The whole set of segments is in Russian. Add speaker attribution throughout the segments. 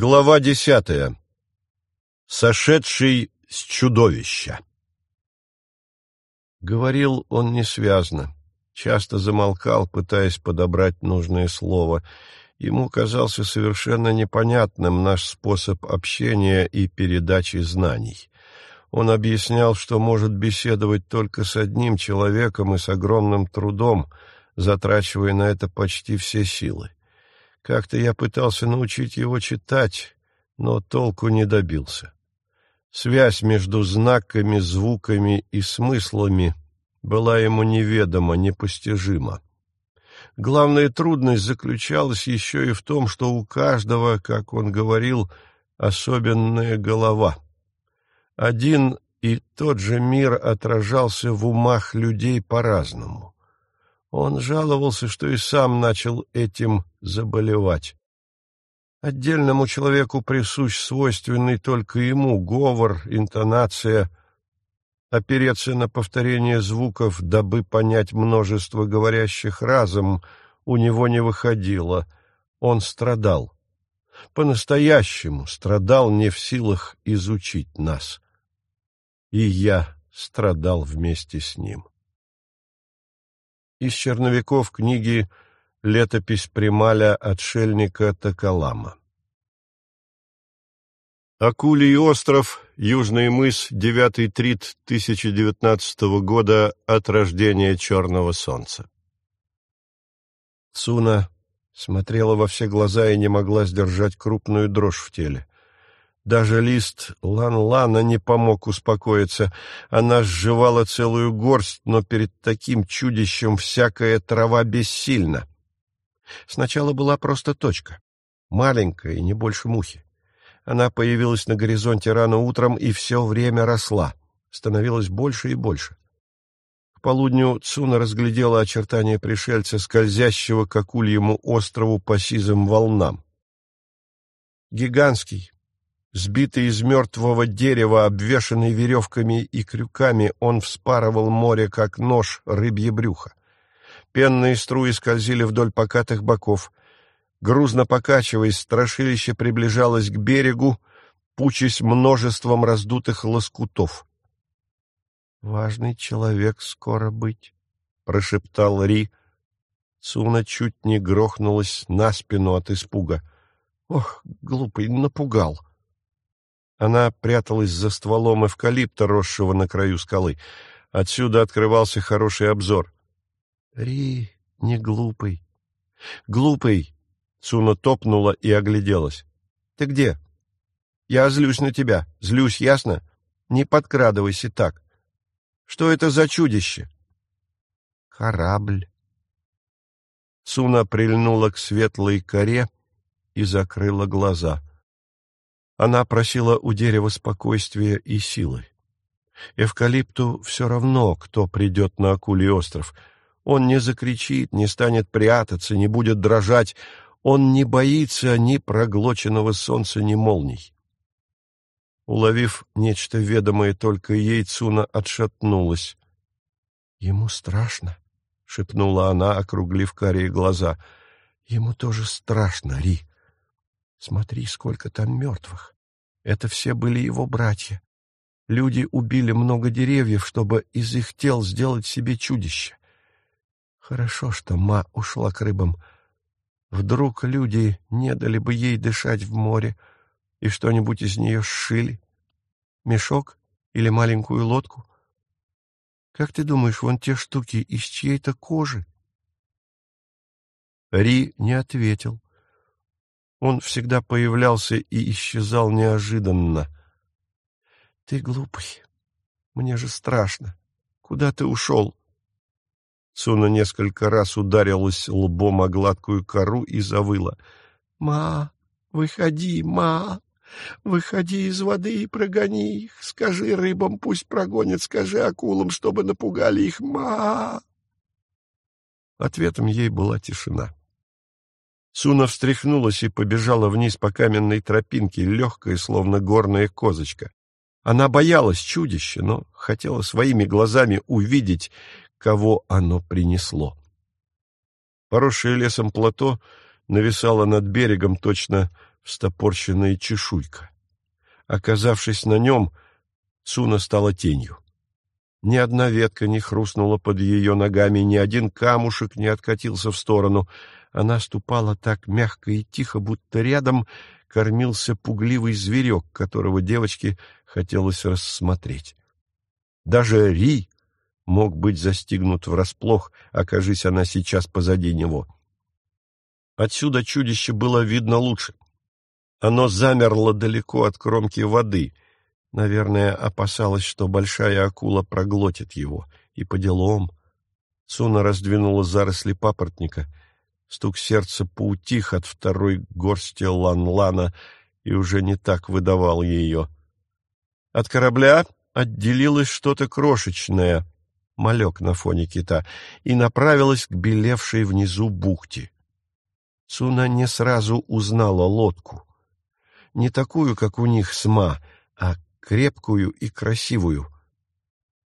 Speaker 1: Глава десятая. Сошедший с чудовища. Говорил он несвязно, часто замолкал, пытаясь подобрать нужное слово. Ему казался совершенно непонятным наш способ общения и передачи знаний. Он объяснял, что может беседовать только с одним человеком и с огромным трудом, затрачивая на это почти все силы. Как-то я пытался научить его читать, но толку не добился. Связь между знаками, звуками и смыслами была ему неведома, непостижима. Главная трудность заключалась еще и в том, что у каждого, как он говорил, особенная голова. Один и тот же мир отражался в умах людей по-разному. Он жаловался, что и сам начал этим заболевать. Отдельному человеку присущ свойственный только ему говор, интонация. Опереться на повторение звуков, дабы понять множество говорящих разом, у него не выходило. Он страдал. По-настоящему страдал не в силах изучить нас. И я страдал вместе с ним. Из черновиков книги «Летопись Прималя отшельника Токолама». Акулий остров, Южный мыс, девятый трит 1019 года от рождения Черного Солнца. Цуна смотрела во все глаза и не могла сдержать крупную дрожь в теле. Даже лист лан-лана не помог успокоиться. Она сжевала целую горсть, но перед таким чудищем всякая трава бессильна. Сначала была просто точка, маленькая и не больше мухи. Она появилась на горизонте рано утром и все время росла, становилась больше и больше. К полудню Цуна разглядела очертания пришельца, скользящего к акульему острову по сизым волнам. Гигантский, Сбитый из мертвого дерева, обвешанный веревками и крюками, он вспарывал море, как нож, рыбье брюхо. Пенные струи скользили вдоль покатых боков. Грузно покачиваясь, страшилище приближалось к берегу, пучась множеством раздутых лоскутов. «Важный человек скоро быть», — прошептал Ри. Цуна чуть не грохнулась на спину от испуга. «Ох, глупый, напугал!» Она пряталась за стволом эвкалипта, росшего на краю скалы. Отсюда открывался хороший обзор. — Ри, не глупый. — Глупый! — Цуна топнула и огляделась. — Ты где? — Я злюсь на тебя. Злюсь, ясно? Не подкрадывайся так. Что это за чудище? — Корабль. Цуна прильнула к светлой коре и закрыла глаза — она просила у дерева спокойствия и силы. Эвкалипту все равно, кто придет на Акулий остров. Он не закричит, не станет прятаться, не будет дрожать. Он не боится ни проглоченного солнца, ни молний. Уловив нечто ведомое только ей, Цуна отшатнулась. — Ему страшно, — шепнула она, округлив карие глаза. — Ему тоже страшно, Ри. Смотри, сколько там мертвых. Это все были его братья. Люди убили много деревьев, чтобы из их тел сделать себе чудище. Хорошо, что Ма ушла к рыбам. Вдруг люди не дали бы ей дышать в море и что-нибудь из нее сшили? Мешок или маленькую лодку? Как ты думаешь, вон те штуки из чьей-то кожи? Ри не ответил. Он всегда появлялся и исчезал неожиданно. — Ты глупый. Мне же страшно. Куда ты ушел? Цуна несколько раз ударилась лбом о гладкую кору и завыла. — Ма, выходи, ма! Выходи из воды и прогони их. Скажи рыбам, пусть прогонят, скажи акулам, чтобы напугали их. Ма! Ответом ей была тишина. Суна встряхнулась и побежала вниз по каменной тропинке, легкая, словно горная козочка. Она боялась чудища, но хотела своими глазами увидеть, кого оно принесло. Поросшее лесом плато нависало над берегом точно встопорщенная чешуйка. Оказавшись на нем, Цуна стала тенью. Ни одна ветка не хрустнула под ее ногами, ни один камушек не откатился в сторону. Она ступала так мягко и тихо, будто рядом кормился пугливый зверек, которого девочке хотелось рассмотреть. Даже Ри мог быть застигнут врасплох, окажись она сейчас позади него. Отсюда чудище было видно лучше. Оно замерло далеко от кромки воды. Наверное, опасалось, что большая акула проглотит его. И поделом. Суна раздвинула заросли папоротника. Стук сердца поутих от второй горсти лан-лана и уже не так выдавал ее. От корабля отделилось что-то крошечное, малек на фоне кита, и направилось к белевшей внизу бухте. Суна не сразу узнала лодку. Не такую, как у них сма, а крепкую и красивую.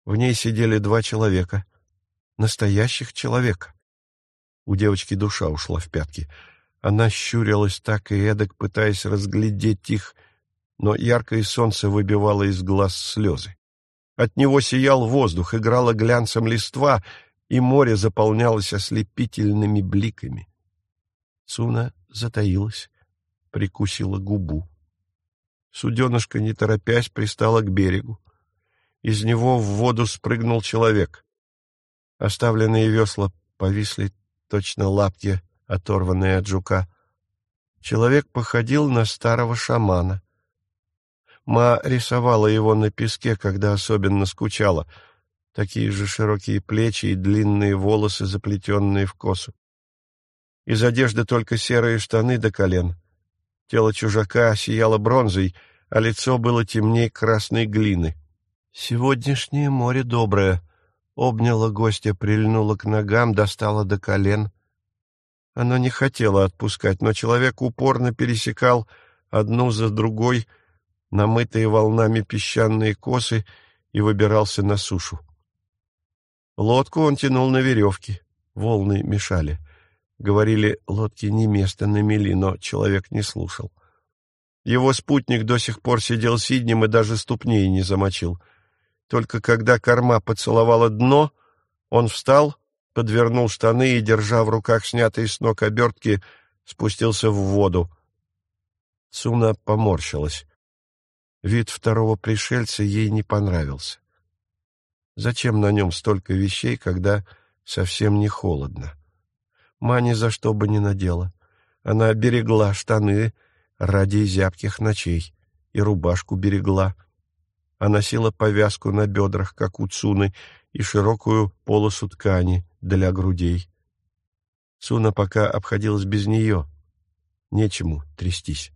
Speaker 1: В ней сидели два человека, настоящих человека. У девочки душа ушла в пятки. Она щурилась так и эдак, пытаясь разглядеть их, но яркое солнце выбивало из глаз слезы. От него сиял воздух, играла глянцем листва, и море заполнялось ослепительными бликами. Цуна затаилась, прикусила губу. Суденышко, не торопясь, пристало к берегу. Из него в воду спрыгнул человек. Оставленные весла повисли точно лапки, оторванные от жука. Человек походил на старого шамана. Ма рисовала его на песке, когда особенно скучала. Такие же широкие плечи и длинные волосы, заплетенные в косу. Из одежды только серые штаны до колен. Тело чужака сияло бронзой, а лицо было темнее красной глины. «Сегодняшнее море доброе», — обняла гостя, прильнула к ногам, достала до колен. Оно не хотело отпускать, но человек упорно пересекал одну за другой намытые волнами песчаные косы и выбирался на сушу. Лодку он тянул на веревке, волны мешали. Говорили, лодки не место на мели, но человек не слушал. Его спутник до сих пор сидел сиднем и даже ступней не замочил. Только когда корма поцеловала дно, он встал, подвернул штаны и, держа в руках снятые с ног обертки, спустился в воду. Цуна поморщилась. Вид второго пришельца ей не понравился. Зачем на нем столько вещей, когда совсем не холодно? Ма ни за что бы не надела. Она берегла штаны ради зябких ночей и рубашку берегла. А носила повязку на бедрах, как у Цуны, и широкую полосу ткани для грудей. Цуна пока обходилась без нее. Нечему трястись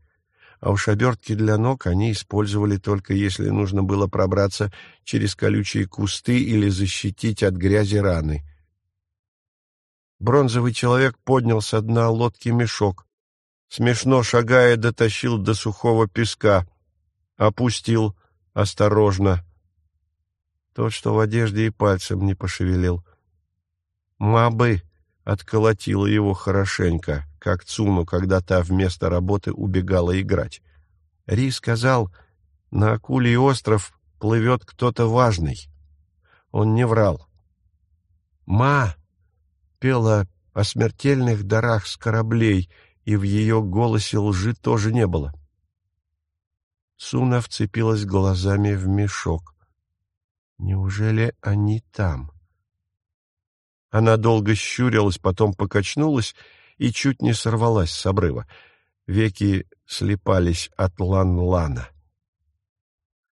Speaker 1: а уж обертки для ног они использовали только если нужно было пробраться через колючие кусты или защитить от грязи раны. Бронзовый человек поднял со дна лодки мешок, смешно шагая дотащил до сухого песка, опустил осторожно. Тот, что в одежде и пальцем не пошевелил. Мабы отколотила его хорошенько, как Цуну, когда та вместо работы убегала играть. Ри сказал, на Акулий остров плывет кто-то важный. Он не врал. «Ма!» пела о смертельных дарах с кораблей, и в ее голосе лжи тоже не было. Суна вцепилась глазами в мешок. Неужели они там? Она долго щурилась, потом покачнулась и чуть не сорвалась с обрыва. Веки слепались от лан-лана.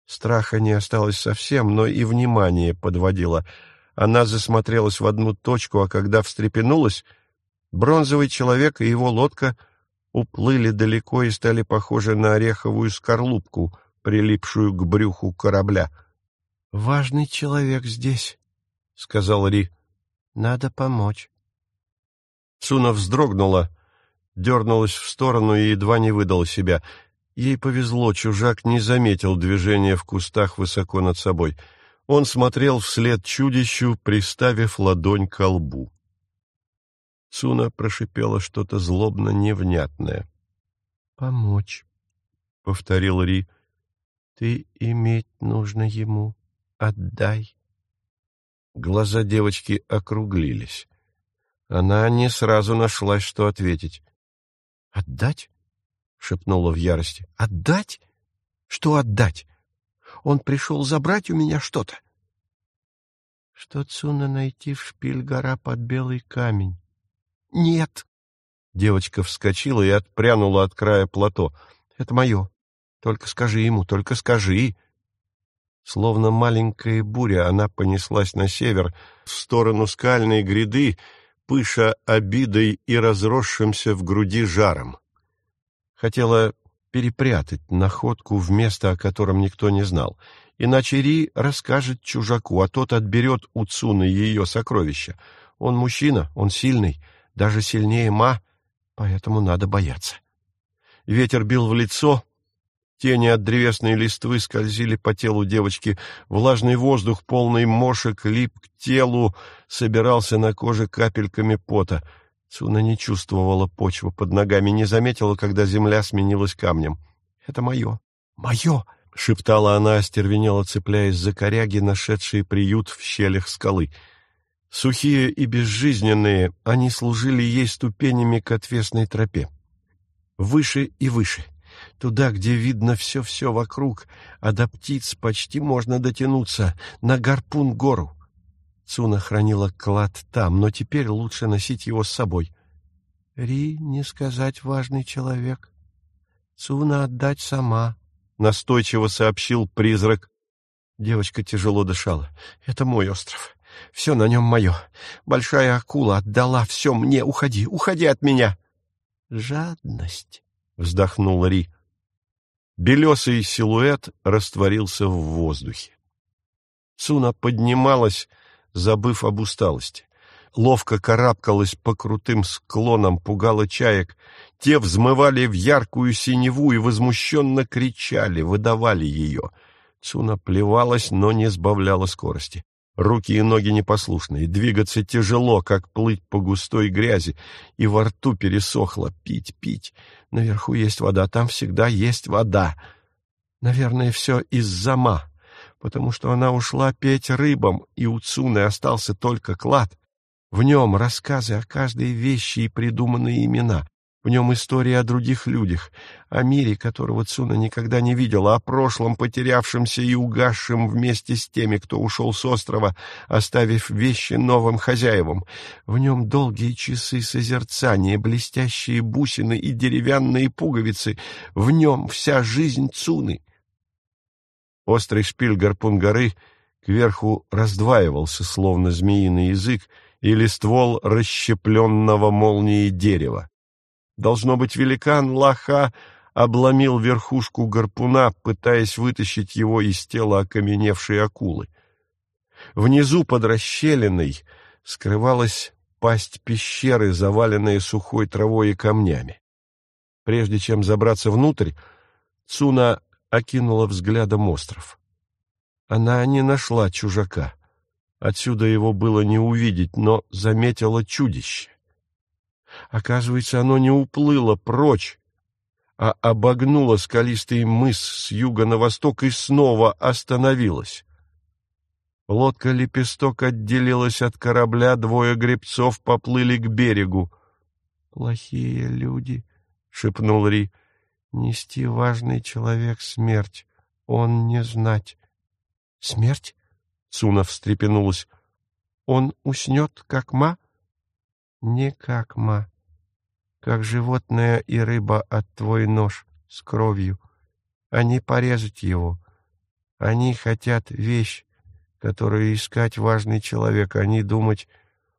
Speaker 1: Страха не осталось совсем, но и внимание подводило. Она засмотрелась в одну точку, а когда встрепенулась, бронзовый человек и его лодка уплыли далеко и стали похожи на ореховую скорлупку, прилипшую к брюху корабля. — Важный человек здесь, — сказал Ри. Надо помочь. Цуна вздрогнула, дернулась в сторону и едва не выдала себя. Ей повезло, чужак не заметил движения в кустах высоко над собой. Он смотрел вслед чудищу, приставив ладонь к лбу. Цуна прошипела что-то злобно невнятное. помочь, — повторил Ри. — Ты иметь нужно ему. Отдай. Глаза девочки округлились. Она не сразу нашлась, что ответить. — Отдать? — шепнула в ярости. — Отдать? Что отдать? Он пришел забрать у меня что-то. — Что Цуна найти в шпиль гора под белый камень? — Нет. Девочка вскочила и отпрянула от края плато. — Это мое. Только скажи ему, только скажи. Словно маленькая буря, она понеслась на север, в сторону скальной гряды, пыша обидой и разросшимся в груди жаром. Хотела перепрятать находку в место, о котором никто не знал, иначе Ри расскажет чужаку, а тот отберет у Цуны ее сокровища. Он мужчина, он сильный, даже сильнее Ма, поэтому надо бояться. Ветер бил в лицо, Тени от древесной листвы скользили по телу девочки. Влажный воздух, полный мошек, лип к телу, собирался на коже капельками пота. Цуна не чувствовала почву под ногами, не заметила, когда земля сменилась камнем. — Это мое! Мое! — шептала она, остервенела, цепляясь за коряги, нашедшие приют в щелях скалы. Сухие и безжизненные, они служили ей ступенями к отвесной тропе. Выше и выше — Туда, где видно все-все вокруг, а до птиц почти можно дотянуться, на Гарпун-гору. Цуна хранила клад там, но теперь лучше носить его с собой. Ри, не сказать важный человек. Цуна отдать сама, — настойчиво сообщил призрак. Девочка тяжело дышала. Это мой остров. Все на нем мое. Большая акула отдала все мне. Уходи, уходи от меня. Жадность вздохнул Ри. Белесый силуэт растворился в воздухе. Цуна поднималась, забыв об усталости. Ловко карабкалась по крутым склонам, пугала чаек. Те взмывали в яркую синеву и возмущенно кричали, выдавали ее. Цуна плевалась, но не сбавляла скорости. Руки и ноги непослушные, двигаться тяжело, как плыть по густой грязи, и во рту пересохло пить, пить. Наверху есть вода, там всегда есть вода. Наверное, все из-за ма, потому что она ушла петь рыбам, и у Цуны остался только клад. В нем рассказы о каждой вещи и придуманные имена. В нем история о других людях, о мире, которого Цуна никогда не видела, о прошлом, потерявшемся и угасшем вместе с теми, кто ушел с острова, оставив вещи новым хозяевам. В нем долгие часы созерцания, блестящие бусины и деревянные пуговицы. В нем вся жизнь Цуны. Острый шпиль гарпун горы кверху раздваивался, словно змеиный язык, или ствол расщепленного молнией дерева. Должно быть, великан Лаха обломил верхушку гарпуна, пытаясь вытащить его из тела окаменевшей акулы. Внизу под расщелиной скрывалась пасть пещеры, заваленная сухой травой и камнями. Прежде чем забраться внутрь, Цуна окинула взглядом остров. Она не нашла чужака. Отсюда его было не увидеть, но заметила чудище. Оказывается, оно не уплыло прочь, а обогнуло скалистый мыс с юга на восток и снова остановилось. Лодка-лепесток отделилась от корабля, двое гребцов поплыли к берегу. — Плохие люди, — шепнул Ри, — нести важный человек смерть, он не знать. — Смерть? — Цуна встрепенулась. — Он уснет, как ма? — не как ма, как животное и рыба от твой нож с кровью. Они порезать его. Они хотят вещь, которую искать важный человек. Они думать,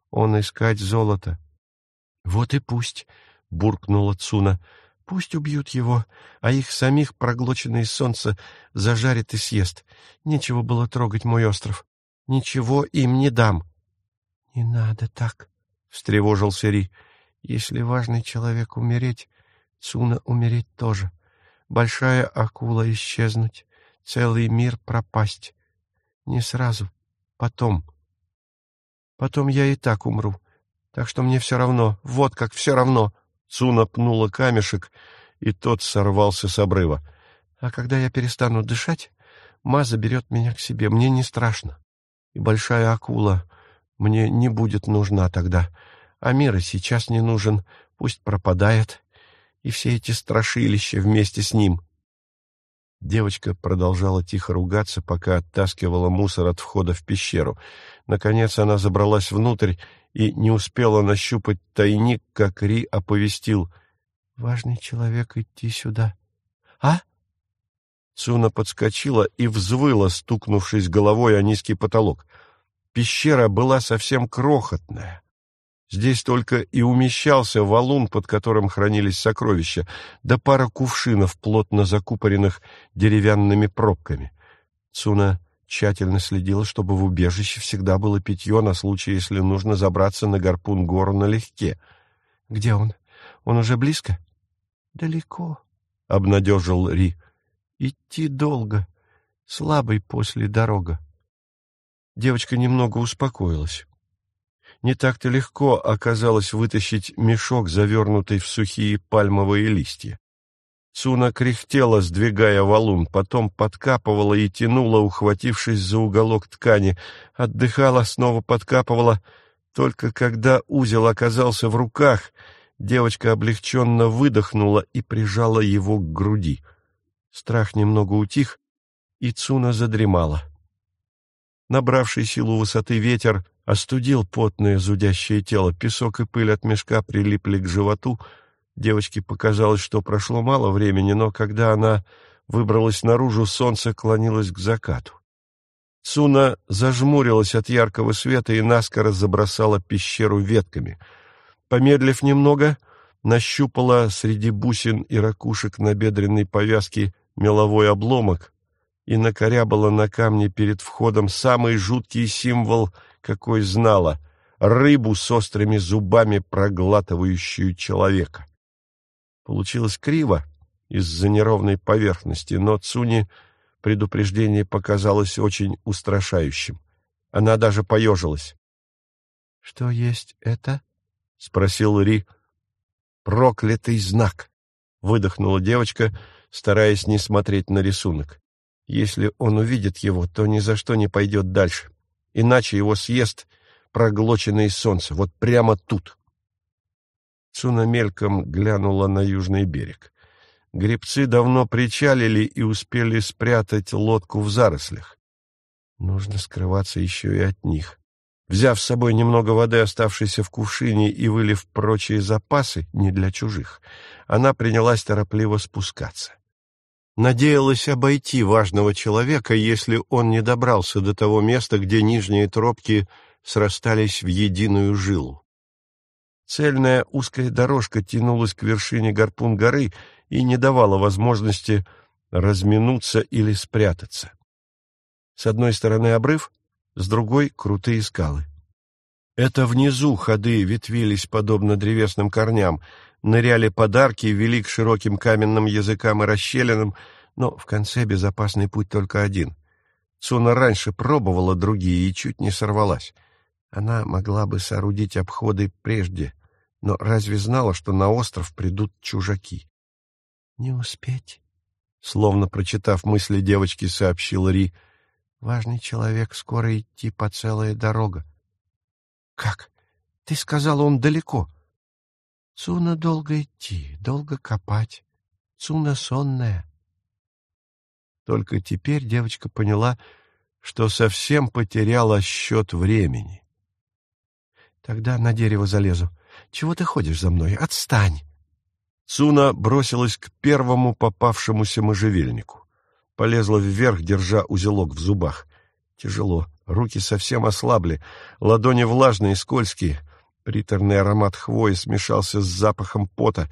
Speaker 1: он искать золото. — Вот и пусть, — буркнула Цуна, — пусть убьют его, а их самих проглоченное солнце зажарит и съест. Нечего было трогать мой остров. Ничего им не дам. — Не надо так, — встревожился Ри. «Если важный человек умереть, Цуна умереть тоже. Большая акула исчезнуть, целый мир пропасть. Не сразу, потом. Потом я и так умру, так что мне все равно, вот как все равно». Цуна пнула камешек, и тот сорвался с обрыва.
Speaker 2: «А когда я перестану дышать, Ма заберет меня к себе. Мне не страшно. И большая акула мне не будет нужна тогда. А мира сейчас не нужен. Пусть пропадает. И все эти страшилища вместе с ним».
Speaker 1: Девочка продолжала тихо ругаться, пока оттаскивала мусор от входа в пещеру. Наконец она забралась внутрь и не успела нащупать тайник, как Ри оповестил.
Speaker 2: «Важный человек идти сюда». «А?»
Speaker 1: Цуна подскочила и взвыла, стукнувшись головой о низкий потолок. Пещера была совсем крохотная. Здесь только и умещался валун, под которым хранились сокровища, да пара кувшинов, плотно закупоренных деревянными пробками. Цуна тщательно следила, чтобы в убежище всегда было питье на случай, если нужно забраться на гарпун гору налегке.
Speaker 2: — Где он? Он уже близко?
Speaker 1: — Далеко, — обнадежил Ри. — Идти долго, слабый после дорога. Девочка немного успокоилась. Не так-то легко оказалось вытащить мешок, завернутый в сухие пальмовые листья. Цуна кряхтела, сдвигая валун, потом подкапывала и тянула, ухватившись за уголок ткани, отдыхала, снова подкапывала. Только когда узел оказался в руках, девочка облегченно выдохнула и прижала его к груди. Страх немного утих, и Цуна задремала. Набравший силу высоты ветер остудил потное зудящее тело, песок и пыль от мешка прилипли к животу. Девочке показалось, что прошло мало времени, но когда она выбралась наружу, солнце клонилось к закату. Суна зажмурилась от яркого света и наскоро забросала пещеру ветками. Помедлив немного, нащупала среди бусин и ракушек на бедренной повязке меловой обломок, и накорябала на камне перед входом самый жуткий символ, какой знала — рыбу с острыми зубами, проглатывающую человека. Получилось криво из-за неровной поверхности, но Цуни предупреждение показалось очень устрашающим. Она даже поежилась.
Speaker 2: — Что есть это?
Speaker 1: — спросил Ри. — Проклятый знак! — выдохнула девочка, стараясь не смотреть на рисунок. Если он увидит его, то ни за что не пойдет дальше. Иначе его съест проглоченное солнце, вот прямо тут. Цуна мельком глянула на южный берег. Гребцы давно причалили и успели спрятать лодку в зарослях. Нужно скрываться еще и от них. Взяв с собой немного воды, оставшейся в кувшине, и вылив прочие запасы, не для чужих, она принялась торопливо спускаться надеялась обойти важного человека, если он не добрался до того места, где нижние тропки срастались в единую жилу. Цельная узкая дорожка тянулась к вершине гарпун горы и не давала возможности разминуться или спрятаться. С одной стороны обрыв, с другой — крутые скалы. Это внизу ходы ветвились подобно древесным корням, ныряли подарки, вели к широким каменным языкам и расщелинам, но в конце безопасный путь только один. Цуна раньше пробовала другие и чуть не сорвалась. Она могла бы соорудить обходы прежде, но разве знала, что на остров придут чужаки?
Speaker 2: — Не успеть, —
Speaker 1: словно прочитав мысли девочки, сообщил Ри.
Speaker 2: — Важный человек, скоро идти по целая дорога. — Как? Ты сказала, он далеко. — Цуна долго идти, долго копать. Цуна сонная.
Speaker 1: Только теперь девочка поняла, что совсем потеряла счет времени.
Speaker 2: Тогда на дерево залезу. Чего ты ходишь за мной? Отстань!
Speaker 1: Цуна бросилась к первому попавшемуся можжевельнику. Полезла вверх, держа узелок в зубах. Тяжело, руки совсем ослабли, ладони влажные, скользкие — Приторный аромат хвои смешался с запахом пота.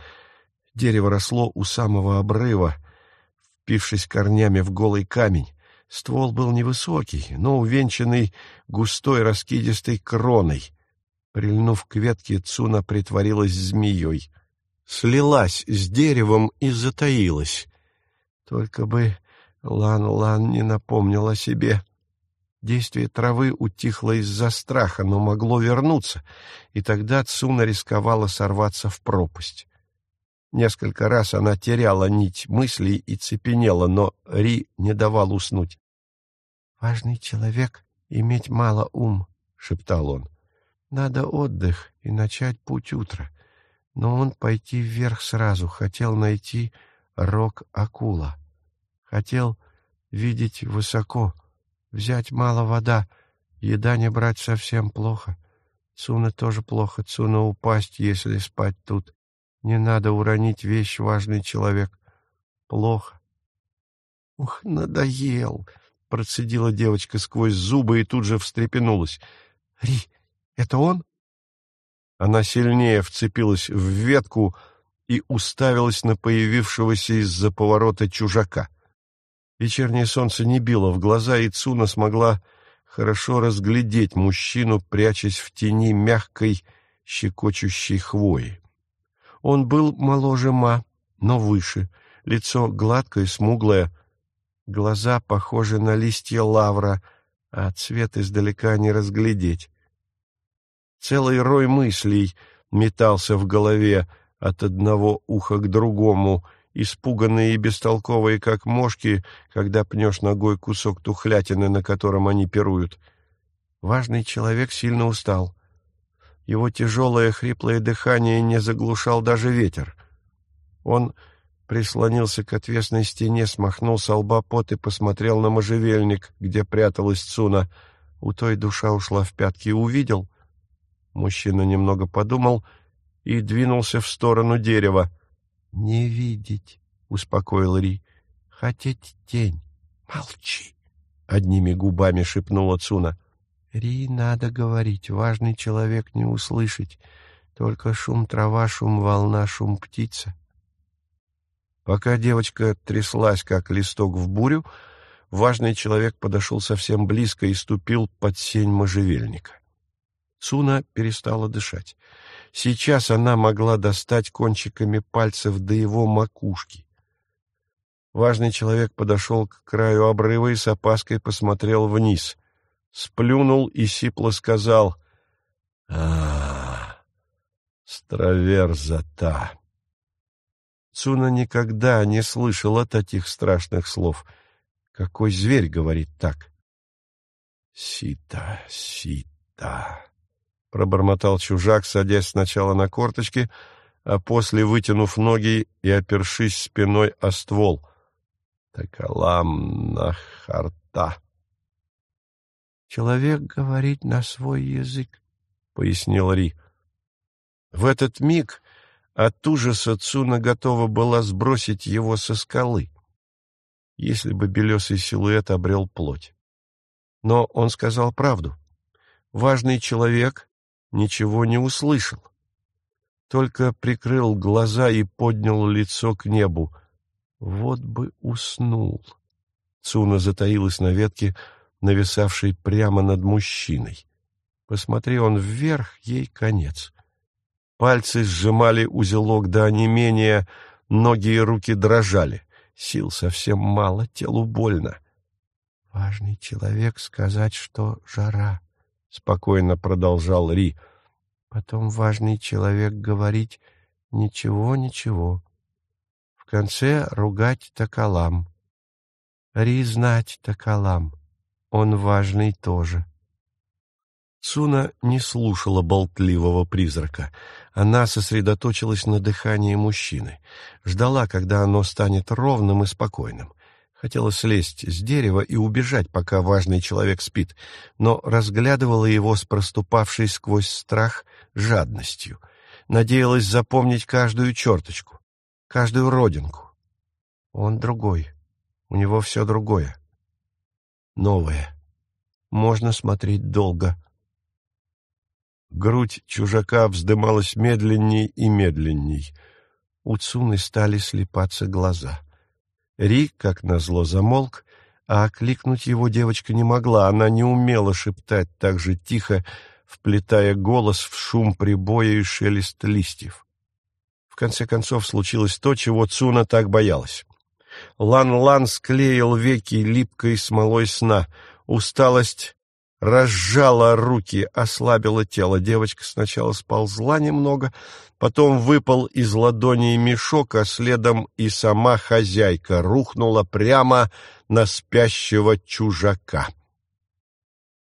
Speaker 1: Дерево росло у самого обрыва, впившись корнями в голый камень. Ствол был невысокий, но увенчанный густой раскидистой кроной. Прильнув к ветке, Цуна притворилась змеей. Слилась с деревом и затаилась. Только бы Лан-Лан не напомнил о себе. Действие травы утихло из-за страха, но могло вернуться, и тогда Цуна рисковала сорваться в пропасть. Несколько раз она теряла нить мыслей и цепенела, но Ри не давал уснуть.
Speaker 2: «Важный человек — иметь мало ум», — шептал он. «Надо отдых и начать путь утра». Но он пойти вверх сразу, хотел найти рог-акула. Хотел видеть высоко, взять мало вода, еда не брать совсем плохо. Цуна тоже плохо, Цуна упасть, если спать тут. Не надо уронить вещь, важный человек. Плохо.
Speaker 1: «Ух, надоел!» — процедила девочка сквозь зубы и тут же встрепенулась. «Ри, это он?» Она сильнее вцепилась в ветку и уставилась на появившегося из-за поворота чужака. Вечернее солнце не било в глаза, и Цуна смогла хорошо разглядеть мужчину, прячась в тени мягкой, щекочущей хвои. Он был моложе Ма, но выше, лицо гладкое, смуглое, глаза похожи на листья лавра, а цвет издалека не разглядеть. Целый рой мыслей метался в голове от одного уха к другому, испуганные и бестолковые, как мошки, когда пнешь ногой кусок тухлятины, на котором они пируют. Важный человек сильно устал. Его тяжелое хриплое дыхание не заглушал даже ветер. Он прислонился к отвесной стене, смахнул с лба пот и посмотрел на можжевельник, где пряталась Цуна. У той душа ушла в пятки и увидел. Мужчина немного подумал и двинулся в сторону дерева.
Speaker 2: — Не видеть, — успокоил Ри. — Хотеть тень. — Молчи, — одними губами шепнула Цуна. Ри надо говорить, важный человек не услышать. Только шум трава, шум волна, шум птица.
Speaker 1: Пока девочка тряслась, как листок в бурю, важный человек подошел совсем близко и ступил под сень можжевельника. Цуна перестала дышать. Сейчас она могла достать кончиками пальцев до его макушки. Важный человек подошел к краю обрыва и с опаской посмотрел вниз — сплюнул и сипло сказал а Страверзата. Цуна никогда не слышала таких страшных слов. Какой зверь говорит так? «Сита, сита», — пробормотал чужак, садясь сначала на корточки, а после вытянув ноги и опершись спиной о ствол. «Такалам на харта».
Speaker 2: Человек говорит на свой язык, — пояснил Ри.
Speaker 1: В этот миг от ужаса Цуна готова была сбросить его со скалы, если бы белесый силуэт обрел плоть. Но он сказал правду. Важный человек ничего не услышал, только прикрыл глаза и поднял лицо к небу. Вот бы уснул. Цуна затаилась на ветке, — нависавший прямо над мужчиной. Посмотри он вверх, ей конец. Пальцы сжимали узелок до онемения, ноги и руки дрожали. Сил совсем мало, телу больно.
Speaker 2: «Важный человек сказать, что жара», — спокойно продолжал Ри. «Потом важный человек говорить «ничего, ничего». В конце ругать такалам. Ри знать такалам. Он важный тоже.
Speaker 1: Суна не слушала болтливого призрака. Она сосредоточилась на дыхании мужчины. Ждала, когда оно станет ровным и спокойным. Хотела слезть с дерева и убежать, пока важный человек спит, но разглядывала его с проступавшей сквозь страх жадностью. Надеялась запомнить каждую черточку, каждую родинку. Он другой. У него все другое новое. Можно смотреть долго. Грудь чужака вздымалась медленней и медленней. У Цуны стали слепаться глаза. Ри, как назло, замолк, а окликнуть его девочка не могла. Она не умела шептать так же тихо, вплетая голос в шум прибоя и шелест листьев. В конце концов случилось то, чего Цуна так боялась. Лан-Лан склеил веки липкой смолой сна. Усталость разжала руки, ослабила тело. Девочка сначала сползла немного, потом выпал из ладони мешок, а следом и сама хозяйка рухнула прямо на спящего чужака.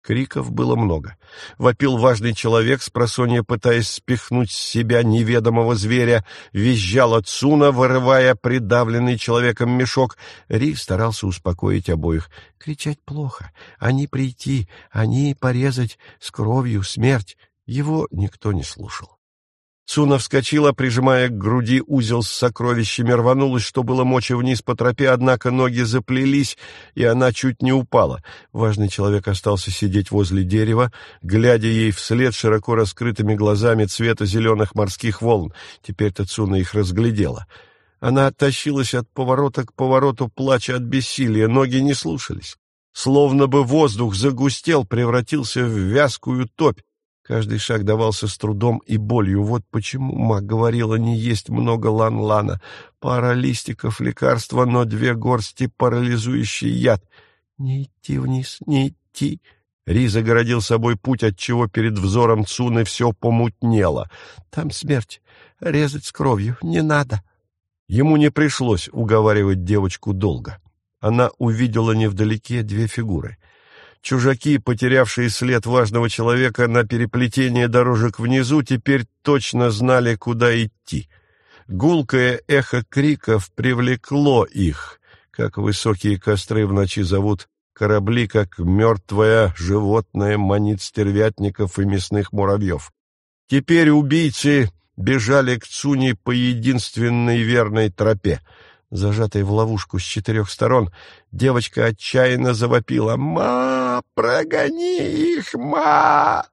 Speaker 1: Криков было много. Вопил важный человек, спросонья пытаясь спихнуть с себя неведомого зверя, визжал Цуна, вырывая придавленный человеком мешок. Ри старался успокоить обоих. Кричать плохо. Они прийти, они порезать, с кровью, смерть. Его никто не слушал. Цуна вскочила, прижимая к груди узел с сокровищами, рванулась, что было мочи вниз по тропе, однако ноги заплелись, и она чуть не упала. Важный человек остался сидеть возле дерева, глядя ей вслед широко раскрытыми глазами цвета зеленых морских волн. Теперь-то Цуна их разглядела. Она тащилась от поворота к повороту, плача от бессилия, ноги не слушались. Словно бы воздух загустел, превратился в вязкую топь. Каждый шаг давался с трудом и болью. Вот почему маг говорила не есть много лан-лана. Пара листиков лекарства, но две горсти парализующий яд. Не идти вниз, не идти. Ри загородил собой путь, отчего перед взором Цуны все помутнело. Там смерть. Резать с кровью. Не надо. Ему не пришлось уговаривать девочку долго. Она увидела невдалеке две фигуры — Чужаки, потерявшие след важного человека на переплетении дорожек внизу, теперь точно знали, куда идти. Гулкое эхо криков привлекло их, как высокие костры в ночи зовут корабли, как мертвое животное манит стервятников и мясных муравьев. Теперь убийцы бежали к Цуни по единственной верной тропе — Зажатая в ловушку с четырех сторон, девочка отчаянно завопила «Ма! Прогони их, ма!»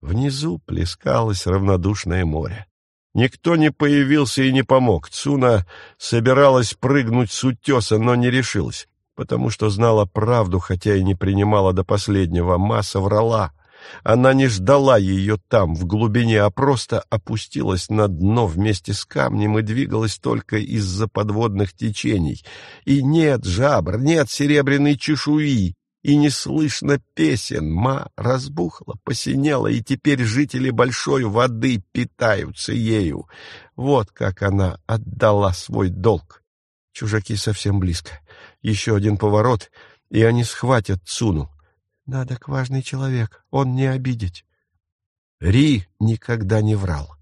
Speaker 1: Внизу плескалось равнодушное море. Никто не появился и не помог. Цуна собиралась прыгнуть с утеса, но не решилась, потому что знала правду, хотя и не принимала до последнего. Масса врала. Она не ждала ее там, в глубине, а просто опустилась на дно вместе с камнем и двигалась только из-за подводных течений. И нет жабр, нет серебряной чешуи, и не слышно песен. Ма разбухла, посинела, и теперь жители большой воды питаются ею. Вот как она отдала свой долг. Чужаки совсем близко. Еще один поворот, и они схватят Цуну. Надо к важный человек, он не обидеть. Ри никогда не врал,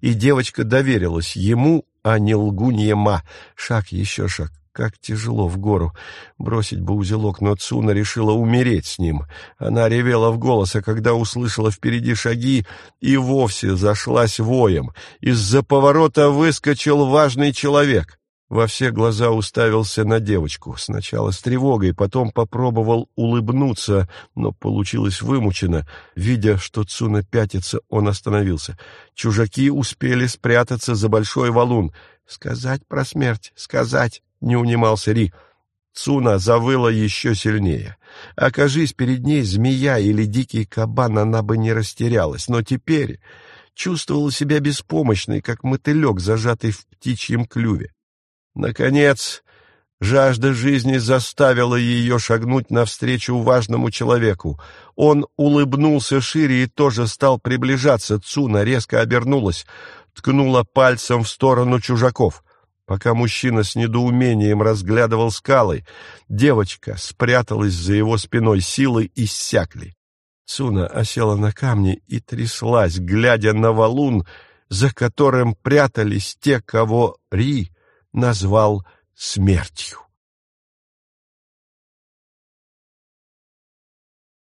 Speaker 1: и девочка доверилась ему, а не лгунье Ма. Шаг еще шаг, как тяжело в гору. Бросить бы узелок, но Цуна решила умереть с ним. Она ревела в голос, а когда услышала впереди шаги, и вовсе зашлась воем. Из-за поворота выскочил важный человек. Во все глаза уставился на девочку, сначала с тревогой, потом попробовал улыбнуться, но получилось вымучено. Видя, что Цуна пятится, он остановился. Чужаки успели спрятаться за большой валун. «Сказать про смерть, сказать!» — не унимался Ри. Цуна завыла еще сильнее. Окажись перед ней змея или дикий кабан, она бы не растерялась. Но теперь чувствовала себя беспомощной, как мотылек, зажатый в птичьем клюве. Наконец, жажда жизни заставила ее шагнуть навстречу важному человеку. Он улыбнулся шире и тоже стал приближаться. Цуна резко обернулась, ткнула пальцем в сторону чужаков. Пока мужчина с недоумением разглядывал скалы, девочка спряталась за его спиной, силы иссякли. Цуна осела на камни и тряслась, глядя на валун, за которым прятались те, кого Ри назвал смертью.